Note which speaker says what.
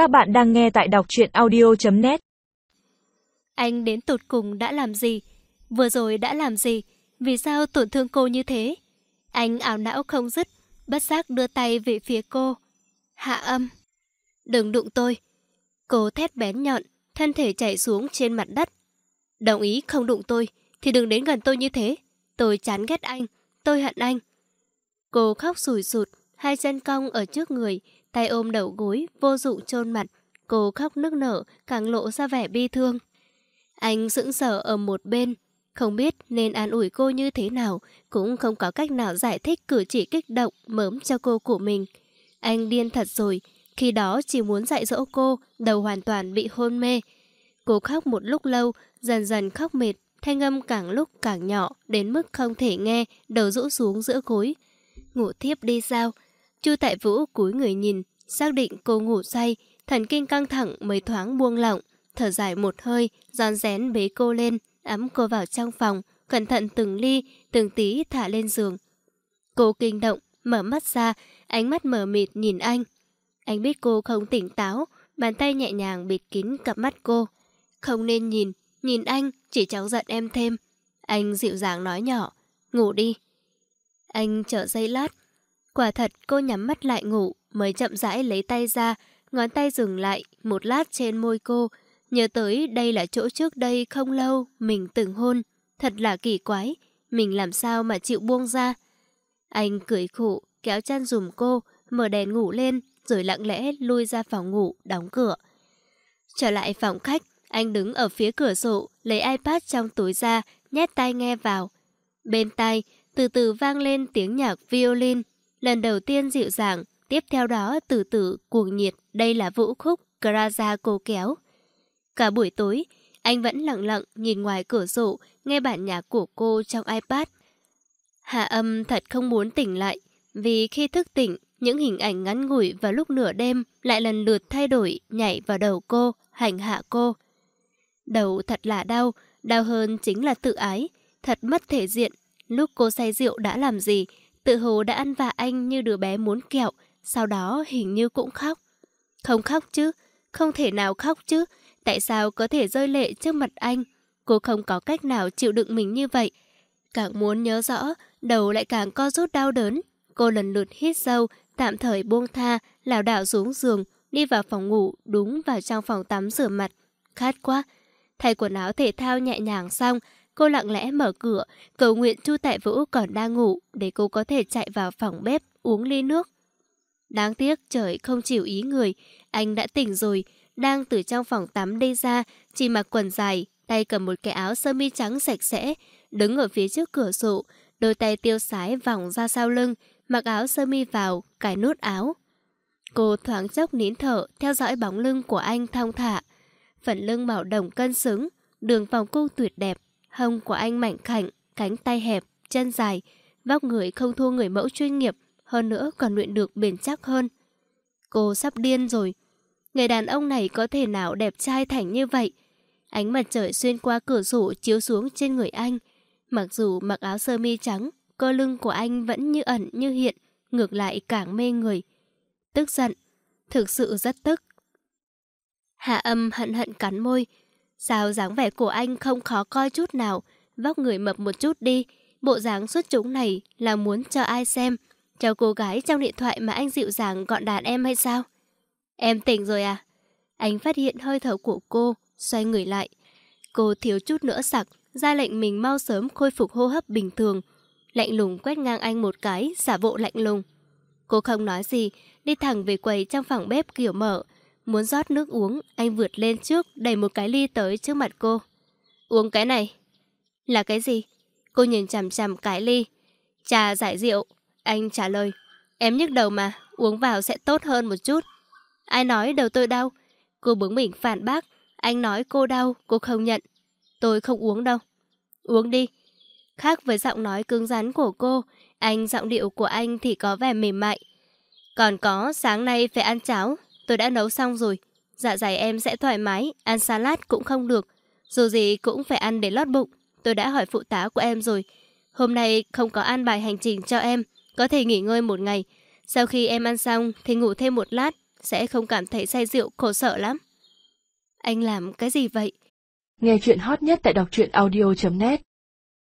Speaker 1: Các bạn đang nghe tại đọc truyện audio.net
Speaker 2: Anh đến tụt cùng đã làm gì? Vừa rồi đã làm gì? Vì sao tổn thương cô như thế? Anh ảo não không dứt, bất giác đưa tay về phía cô. Hạ âm. Đừng đụng tôi. Cô thét bén nhọn, thân thể chạy xuống trên mặt đất. Đồng ý không đụng tôi, thì đừng đến gần tôi như thế. Tôi chán ghét anh, tôi hận anh. Cô khóc sùi sụt, hai chân cong ở trước người, tay ôm đầu gối, vô dụng trôn mặt. Cô khóc nức nở, càng lộ ra vẻ bi thương. Anh sững sờ ở một bên, không biết nên an ủi cô như thế nào, cũng không có cách nào giải thích cử chỉ kích động mớm cho cô của mình. Anh điên thật rồi, khi đó chỉ muốn dạy dỗ cô, đầu hoàn toàn bị hôn mê. Cô khóc một lúc lâu, dần dần khóc mệt, thanh âm càng lúc càng nhỏ, đến mức không thể nghe, đầu rũ xuống giữa gối. Ngủ thiếp đi sao? Chu Tại Vũ cúi người nhìn, xác định cô ngủ say, thần kinh căng thẳng mới thoáng buông lỏng, thở dài một hơi, giòn rén bế cô lên, ấm cô vào trong phòng, cẩn thận từng ly, từng tí thả lên giường. Cô kinh động, mở mắt ra, ánh mắt mở mịt nhìn anh. Anh biết cô không tỉnh táo, bàn tay nhẹ nhàng bịt kín cặp mắt cô. Không nên nhìn, nhìn anh, chỉ cháu giận em thêm. Anh dịu dàng nói nhỏ, ngủ đi. Anh chờ giây lát. Quả thật cô nhắm mắt lại ngủ, mới chậm rãi lấy tay ra, ngón tay dừng lại một lát trên môi cô. Nhớ tới đây là chỗ trước đây không lâu mình từng hôn. Thật là kỳ quái, mình làm sao mà chịu buông ra. Anh cười khổ, kéo chăn dùm cô, mở đèn ngủ lên, rồi lặng lẽ lui ra phòng ngủ, đóng cửa. Trở lại phòng khách, anh đứng ở phía cửa sổ, lấy iPad trong túi ra, nhét tai nghe vào. Bên tai, từ từ vang lên tiếng nhạc violin, lần đầu tiên dịu dàng, tiếp theo đó từ từ cuồng nhiệt, đây là vũ khúc Graza cô kéo. Cả buổi tối, anh vẫn lặng lặng nhìn ngoài cửa sổ, nghe bản nhạc của cô trong iPad. Hạ âm thật không muốn tỉnh lại, vì khi thức tỉnh, những hình ảnh ngắn ngủi vào lúc nửa đêm lại lần lượt thay đổi, nhảy vào đầu cô, hành hạ cô. Đầu thật là đau, đau hơn chính là tự ái, thật mất thể diện. Lúc cô say rượu đã làm gì, tự hồ đã ăn vạ anh như đứa bé muốn kẹo, sau đó hình như cũng khóc. Không khóc chứ, không thể nào khóc chứ, tại sao có thể rơi lệ trước mặt anh? Cô không có cách nào chịu đựng mình như vậy. Càng muốn nhớ rõ, đầu lại càng co rút đau đớn. Cô lần lượt hít sâu, tạm thời buông tha, lảo đảo xuống giường, đi vào phòng ngủ, đúng vào trong phòng tắm rửa mặt. Khát quá. Thay quần áo thể thao nhẹ nhàng xong, cô lặng lẽ mở cửa, cầu nguyện Chu Tại Vũ còn đang ngủ để cô có thể chạy vào phòng bếp uống ly nước. Đáng tiếc trời không chịu ý người, anh đã tỉnh rồi, đang từ trong phòng tắm đi ra, chỉ mặc quần dài, tay cầm một cái áo sơ mi trắng sạch sẽ, đứng ở phía trước cửa sổ, đôi tay tiêu sái vòng ra sau lưng, mặc áo sơ mi vào, cài nút áo. Cô thoáng chốc nín thở, theo dõi bóng lưng của anh thong thả. Phần lưng màu đồng cân xứng, đường vòng cung tuyệt đẹp, hông của anh mảnh khảnh, cánh tay hẹp, chân dài, vóc người không thua người mẫu chuyên nghiệp, hơn nữa còn luyện được bền chắc hơn. Cô sắp điên rồi. Người đàn ông này có thể nào đẹp trai thành như vậy? Ánh mặt trời xuyên qua cửa sổ chiếu xuống trên người anh. Mặc dù mặc áo sơ mi trắng, cơ lưng của anh vẫn như ẩn như hiện, ngược lại càng mê người. Tức giận, thực sự rất tức. Hạ âm hận hận cắn môi. Sao dáng vẻ của anh không khó coi chút nào, vóc người mập một chút đi. Bộ dáng xuất chúng này là muốn cho ai xem, cho cô gái trong điện thoại mà anh dịu dàng gọn đàn em hay sao? Em tỉnh rồi à? Anh phát hiện hơi thở của cô, xoay người lại. Cô thiếu chút nữa sặc, ra lệnh mình mau sớm khôi phục hô hấp bình thường. Lạnh lùng quét ngang anh một cái, xả bộ lạnh lùng. Cô không nói gì, đi thẳng về quầy trong phòng bếp kiểu mở. Muốn rót nước uống, anh vượt lên trước, đẩy một cái ly tới trước mặt cô. Uống cái này. Là cái gì? Cô nhìn chằm chằm cái ly. Trà giải rượu. Anh trả lời. Em nhức đầu mà, uống vào sẽ tốt hơn một chút. Ai nói đầu tôi đau? Cô bướng mình phản bác. Anh nói cô đau, cô không nhận. Tôi không uống đâu. Uống đi. Khác với giọng nói cứng rắn của cô, anh giọng điệu của anh thì có vẻ mềm mại. Còn có, sáng nay phải ăn cháo, tôi đã nấu xong rồi. Dạ dày em sẽ thoải mái, ăn salad cũng không được. Dù gì cũng phải ăn để lót bụng. Tôi đã hỏi phụ tá của em rồi. Hôm nay không có ăn bài hành trình cho em, có thể nghỉ ngơi một ngày. Sau khi em ăn xong thì ngủ thêm một lát, sẽ không cảm thấy say rượu khổ sở lắm. Anh làm cái gì vậy?
Speaker 1: Nghe chuyện hot nhất tại đọc truyện audio.net